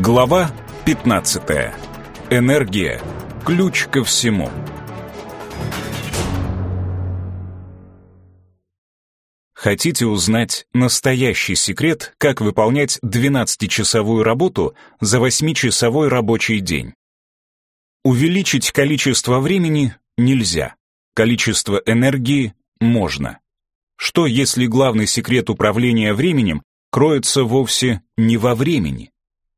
Глава 15. Энергия. Ключ ко всему. Хотите узнать настоящий секрет, как выполнять 12-часовую работу за 8-часовой рабочий день? Увеличить количество времени нельзя. Количество энергии можно. Что, если главный секрет управления временем кроется вовсе не во времени?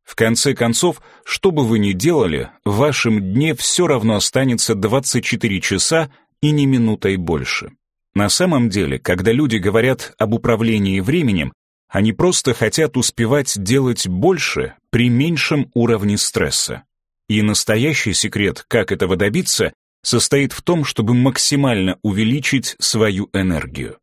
В конце концов, что бы вы ни делали, в вашем дне все равно останется 24 часа и не минутой больше. На самом деле, когда люди говорят об управлении временем, они просто хотят успевать делать больше при меньшем уровне стресса. И настоящий секрет, как этого добиться, состоит в том, чтобы максимально увеличить свою энергию.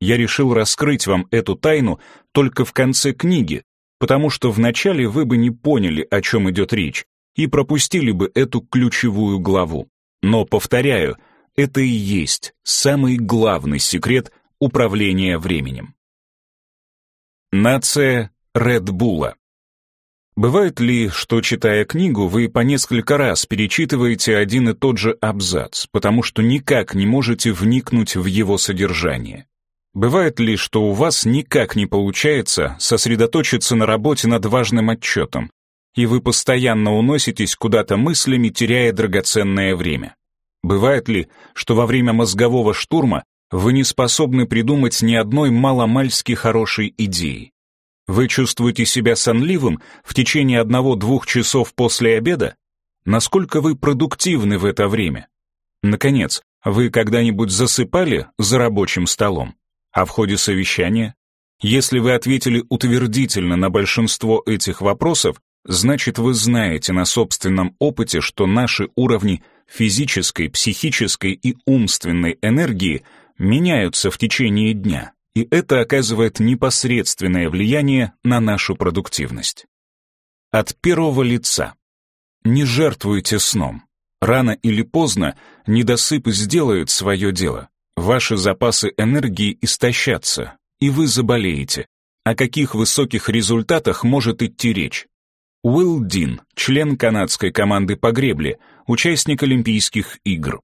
Я решил раскрыть вам эту тайну только в конце книги, потому что вначале вы бы не поняли, о чем идет речь, и пропустили бы эту ключевую главу. Но, повторяю, это и есть самый главный секрет управления временем. Нация Редбула. Бывает ли, что, читая книгу, вы по несколько раз перечитываете один и тот же абзац, потому что никак не можете вникнуть в его содержание? Бывает ли, что у вас никак не получается сосредоточиться на работе над важным отчетом, и вы постоянно уноситесь куда-то мыслями, теряя драгоценное время? Бывает ли, что во время мозгового штурма вы не способны придумать ни одной маломальски хорошей идеи? Вы чувствуете себя сонливым в течение одного-двух часов после обеда? Насколько вы продуктивны в это время? Наконец, вы когда-нибудь засыпали за рабочим столом? А в ходе совещания? Если вы ответили утвердительно на большинство этих вопросов, значит вы знаете на собственном опыте, что наши уровни физической, психической и умственной энергии меняются в течение дня и это оказывает непосредственное влияние на нашу продуктивность. От первого лица. Не жертвуйте сном. Рано или поздно недосып сделает свое дело. Ваши запасы энергии истощатся, и вы заболеете. О каких высоких результатах может идти речь? Уилл Дин, член канадской команды по гребле, участник Олимпийских игр.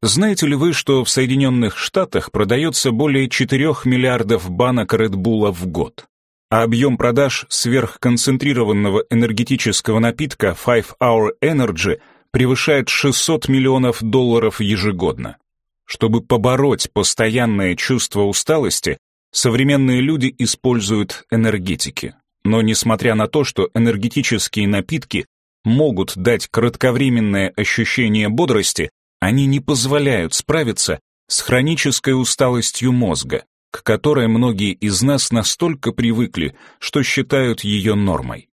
Знаете ли вы, что в Соединенных Штатах продается более 4 миллиардов банок Bull в год? А объем продаж сверхконцентрированного энергетического напитка Five Hour Energy превышает 600 миллионов долларов ежегодно. Чтобы побороть постоянное чувство усталости, современные люди используют энергетики. Но несмотря на то, что энергетические напитки могут дать кратковременное ощущение бодрости, они не позволяют справиться с хронической усталостью мозга, к которой многие из нас настолько привыкли, что считают ее нормой.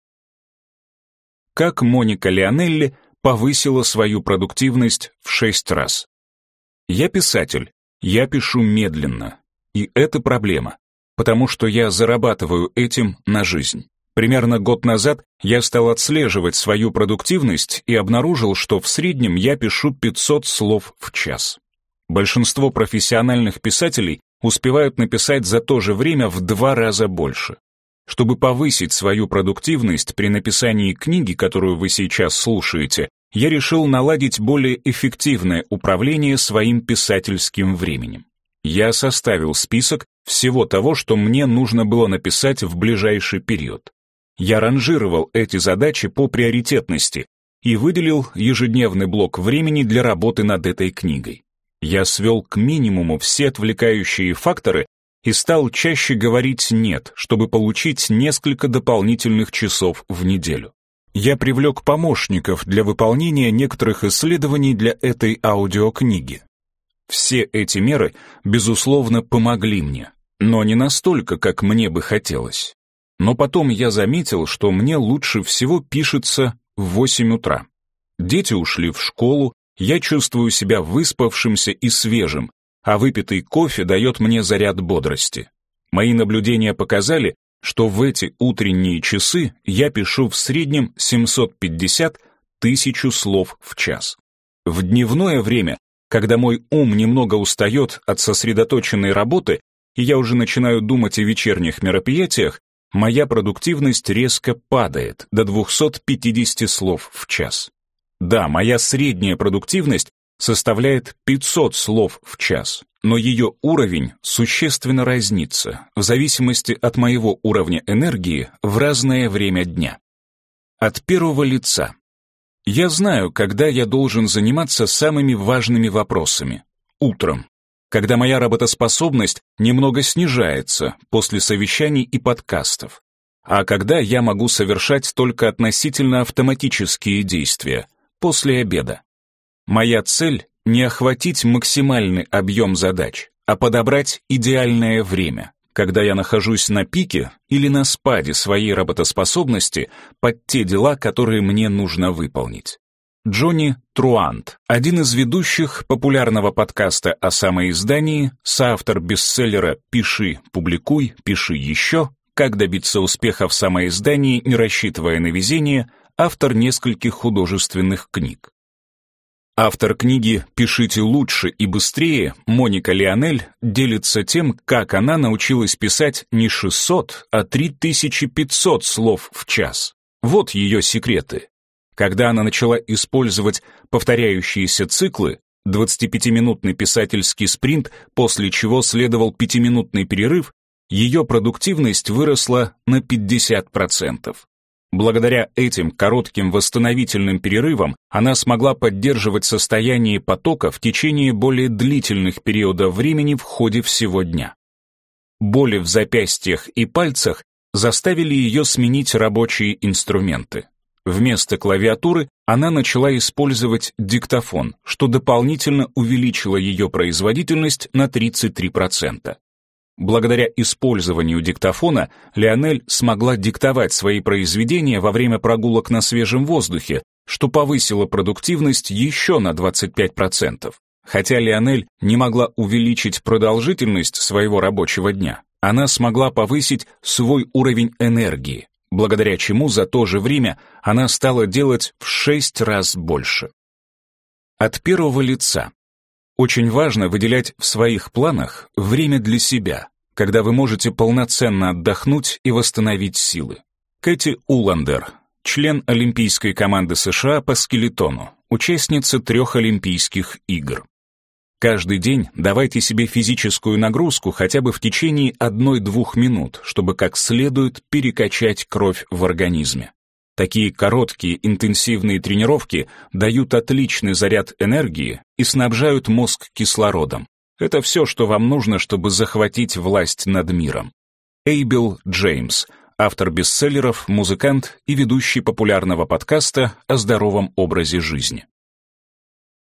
Как Моника Леонелли повысила свою продуктивность в шесть раз. Я писатель, я пишу медленно, и это проблема, потому что я зарабатываю этим на жизнь. Примерно год назад я стал отслеживать свою продуктивность и обнаружил, что в среднем я пишу 500 слов в час. Большинство профессиональных писателей успевают написать за то же время в два раза больше. Чтобы повысить свою продуктивность при написании книги, которую вы сейчас слушаете, я решил наладить более эффективное управление своим писательским временем. Я составил список всего того, что мне нужно было написать в ближайший период. Я ранжировал эти задачи по приоритетности и выделил ежедневный блок времени для работы над этой книгой. Я свел к минимуму все отвлекающие факторы и стал чаще говорить «нет», чтобы получить несколько дополнительных часов в неделю. Я привлек помощников для выполнения некоторых исследований для этой аудиокниги. Все эти меры, безусловно, помогли мне, но не настолько, как мне бы хотелось. Но потом я заметил, что мне лучше всего пишется в 8 утра. Дети ушли в школу, я чувствую себя выспавшимся и свежим, а выпитый кофе дает мне заряд бодрости. Мои наблюдения показали, что в эти утренние часы я пишу в среднем 750 тысячу слов в час. В дневное время Когда мой ум немного устает от сосредоточенной работы, и я уже начинаю думать о вечерних мероприятиях, моя продуктивность резко падает до 250 слов в час. Да, моя средняя продуктивность составляет 500 слов в час, но ее уровень существенно разнится в зависимости от моего уровня энергии в разное время дня. От первого лица. Я знаю, когда я должен заниматься самыми важными вопросами. Утром, когда моя работоспособность немного снижается после совещаний и подкастов, а когда я могу совершать только относительно автоматические действия, после обеда. Моя цель — не охватить максимальный объем задач, а подобрать идеальное время, когда я нахожусь на пике или на спаде своей работоспособности под те дела, которые мне нужно выполнить. Джонни Труант, один из ведущих популярного подкаста о самоиздании, соавтор бестселлера «Пиши, публикуй, пиши еще», «Как добиться успеха в самоиздании, не рассчитывая на везение», автор нескольких художественных книг. Автор книги «Пишите лучше и быстрее» Моника Лионель делится тем, как она научилась писать не 600, а 3500 слов в час. Вот ее секреты. Когда она начала использовать повторяющиеся циклы, 25-минутный писательский спринт, после чего следовал 5-минутный перерыв, ее продуктивность выросла на 50%. Благодаря этим коротким восстановительным перерывам она смогла поддерживать состояние потока в течение более длительных периодов времени в ходе всего дня. Боли в запястьях и пальцах заставили ее сменить рабочие инструменты. Вместо клавиатуры она начала использовать диктофон, что дополнительно увеличило ее производительность на 33%. Благодаря использованию диктофона Леонель смогла диктовать свои произведения во время прогулок на свежем воздухе, что повысило продуктивность еще на 25%. Хотя Леонель не могла увеличить продолжительность своего рабочего дня, она смогла повысить свой уровень энергии, благодаря чему за то же время она стала делать в 6 раз больше. От первого лица очень важно выделять в своих планах время для себя, когда вы можете полноценно отдохнуть и восстановить силы. Кэти Уландер, член Олимпийской команды США по скелетону, участница трех Олимпийских игр. Каждый день давайте себе физическую нагрузку хотя бы в течение одной-двух минут, чтобы как следует перекачать кровь в организме. Такие короткие интенсивные тренировки дают отличный заряд энергии и снабжают мозг кислородом. Это все, что вам нужно, чтобы захватить власть над миром. Эйбел Джеймс, автор бестселлеров, музыкант и ведущий популярного подкаста о здоровом образе жизни.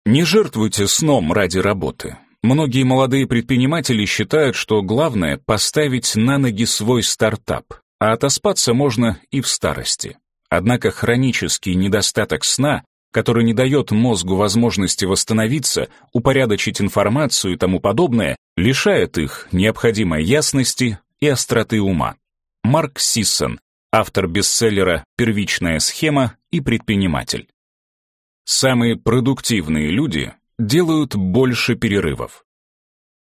Не жертвуйте сном ради работы. Многие молодые предприниматели считают, что главное — поставить на ноги свой стартап, а отоспаться можно и в старости. Однако хронический недостаток сна, который не дает мозгу возможности восстановиться, упорядочить информацию и тому подобное, лишает их необходимой ясности и остроты ума. Марк Сиссон, автор бестселлера «Первичная схема» и предприниматель. Самые продуктивные люди делают больше перерывов.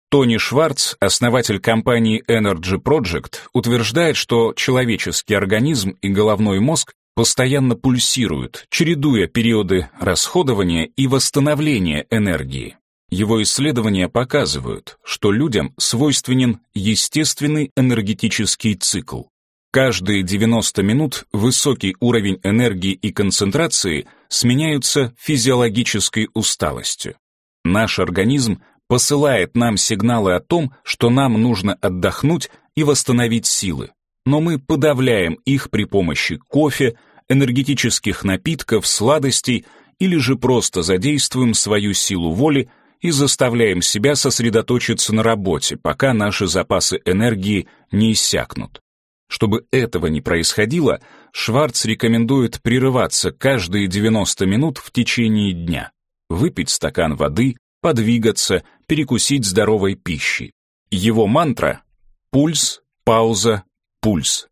Тони Шварц, основатель компании Energy Project, утверждает, что человеческий организм и головной мозг постоянно пульсируют, чередуя периоды расходования и восстановления энергии. Его исследования показывают, что людям свойственен естественный энергетический цикл. Каждые 90 минут высокий уровень энергии и концентрации сменяются физиологической усталостью. Наш организм посылает нам сигналы о том, что нам нужно отдохнуть и восстановить силы, но мы подавляем их при помощи кофе, энергетических напитков, сладостей или же просто задействуем свою силу воли и заставляем себя сосредоточиться на работе, пока наши запасы энергии не иссякнут. Чтобы этого не происходило, Шварц рекомендует прерываться каждые 90 минут в течение дня, выпить стакан воды, подвигаться, перекусить здоровой пищей. Его мантра — пульс, пауза, пульс.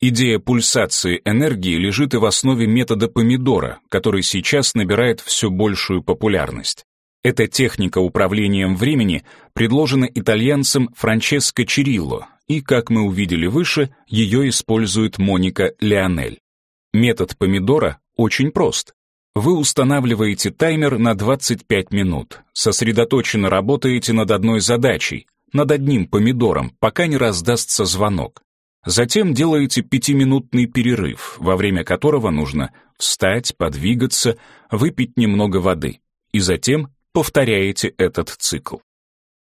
Идея пульсации энергии лежит и в основе метода помидора, который сейчас набирает все большую популярность. Эта техника управлением времени предложена итальянцем Франческо Чирилло, и, как мы увидели выше, ее использует Моника Леонель. Метод помидора очень прост. Вы устанавливаете таймер на 25 минут, сосредоточенно работаете над одной задачей, над одним помидором, пока не раздастся звонок. Затем делаете пятиминутный перерыв, во время которого нужно встать, подвигаться, выпить немного воды. И затем повторяете этот цикл.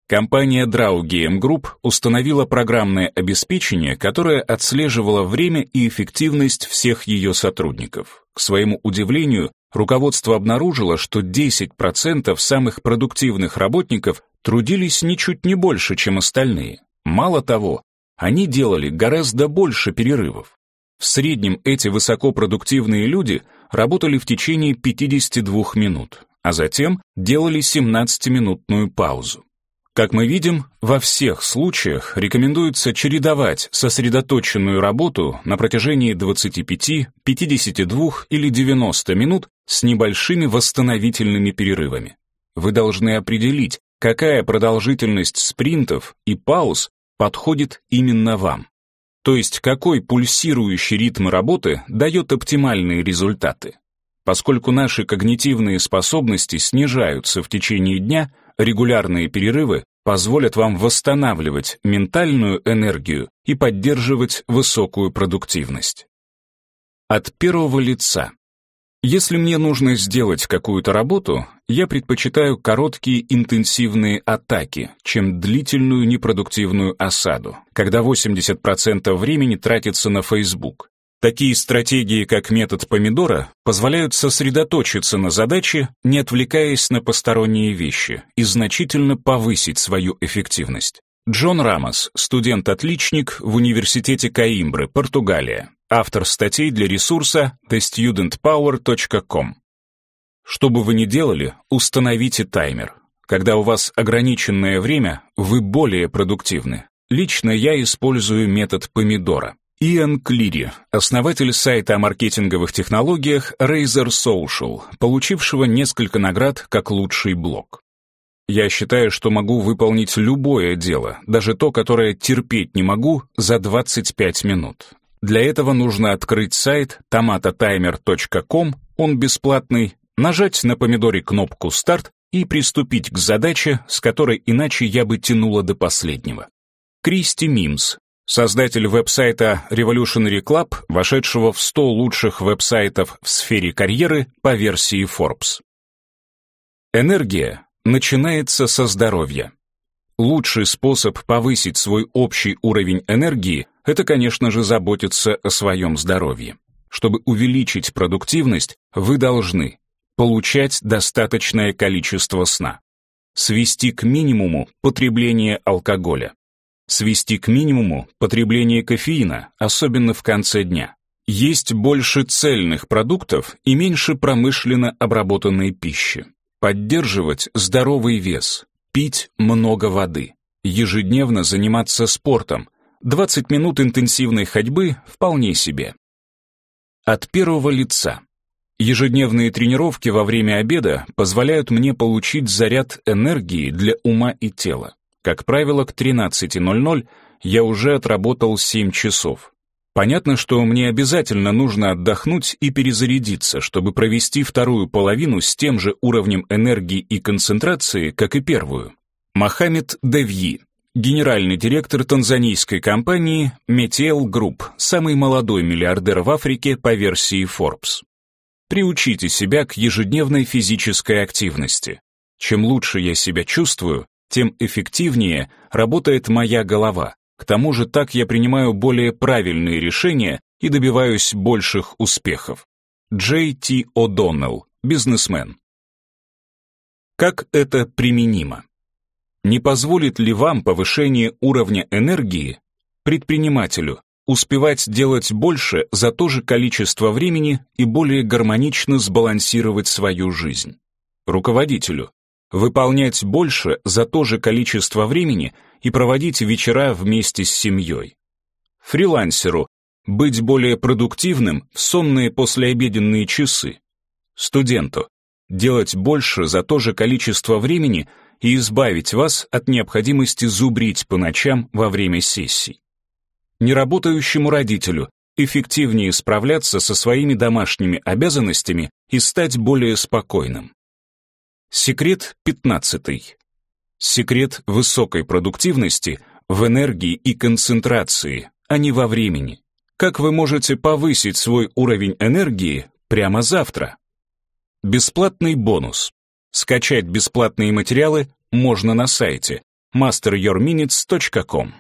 Компания Drau GM Group установила программное обеспечение, которое отслеживало время и эффективность всех ее сотрудников. К своему удивлению, руководство обнаружило, что 10% самых продуктивных работников трудились ничуть не больше, чем остальные. Мало того, они делали гораздо больше перерывов. В среднем эти высокопродуктивные люди работали в течение 52 минут, а затем делали 17-минутную паузу. Как мы видим, во всех случаях рекомендуется чередовать сосредоточенную работу на протяжении 25, 52 или 90 минут с небольшими восстановительными перерывами. Вы должны определить, какая продолжительность спринтов и пауз подходит именно вам. То есть какой пульсирующий ритм работы дает оптимальные результаты. Поскольку наши когнитивные способности снижаются в течение дня, регулярные перерывы позволят вам восстанавливать ментальную энергию и поддерживать высокую продуктивность. От первого лица. Если мне нужно сделать какую-то работу, я предпочитаю короткие интенсивные атаки, чем длительную непродуктивную осаду, когда 80% времени тратится на Facebook. Такие стратегии, как метод помидора, позволяют сосредоточиться на задаче, не отвлекаясь на посторонние вещи, и значительно повысить свою эффективность. Джон Рамос, студент-отличник в Университете Каимбры, Португалия, автор статей для ресурса thestudentpower.com. Что бы вы ни делали, установите таймер. Когда у вас ограниченное время, вы более продуктивны. Лично я использую метод помидора. Иэн Клири, основатель сайта о маркетинговых технологиях Razer Social, получившего несколько наград как лучший блог. Я считаю, что могу выполнить любое дело, даже то, которое терпеть не могу, за 25 минут. Для этого нужно открыть сайт tomatotimer.com, он бесплатный, нажать на помидоре кнопку «Старт» и приступить к задаче, с которой иначе я бы тянула до последнего. Кристи Мимс, Создатель веб-сайта Revolutionary Club, вошедшего в 100 лучших веб-сайтов в сфере карьеры по версии Forbes. Энергия начинается со здоровья. Лучший способ повысить свой общий уровень энергии – это, конечно же, заботиться о своем здоровье. Чтобы увеличить продуктивность, вы должны получать достаточное количество сна, свести к минимуму потребление алкоголя, свести к минимуму потребление кофеина, особенно в конце дня. Есть больше цельных продуктов и меньше промышленно обработанной пищи. Поддерживать здоровый вес, пить много воды, ежедневно заниматься спортом. 20 минут интенсивной ходьбы вполне себе. От первого лица. Ежедневные тренировки во время обеда позволяют мне получить заряд энергии для ума и тела. Как правило, к 13.00 я уже отработал 7 часов. Понятно, что мне обязательно нужно отдохнуть и перезарядиться, чтобы провести вторую половину с тем же уровнем энергии и концентрации, как и первую. Мохаммед Девьи, генеральный директор танзанийской компании Metiel Group, самый молодой миллиардер в Африке по версии Forbes. Приучите себя к ежедневной физической активности. Чем лучше я себя чувствую, тем эффективнее работает моя голова. К тому же так я принимаю более правильные решения и добиваюсь больших успехов. Джей Ти О'Доннелл, бизнесмен. Как это применимо? Не позволит ли вам повышение уровня энергии предпринимателю успевать делать больше за то же количество времени и более гармонично сбалансировать свою жизнь? Руководителю выполнять больше за то же количество времени и проводить вечера вместе с семьей. Фрилансеру быть более продуктивным в сонные послеобеденные часы. Студенту делать больше за то же количество времени и избавить вас от необходимости зубрить по ночам во время сессий. Неработающему родителю эффективнее справляться со своими домашними обязанностями и стать более спокойным. Секрет 15. Секрет высокой продуктивности в энергии и концентрации, а не во времени. Как вы можете повысить свой уровень энергии прямо завтра? Бесплатный бонус. Скачать бесплатные материалы можно на сайте masteryourminutes.com.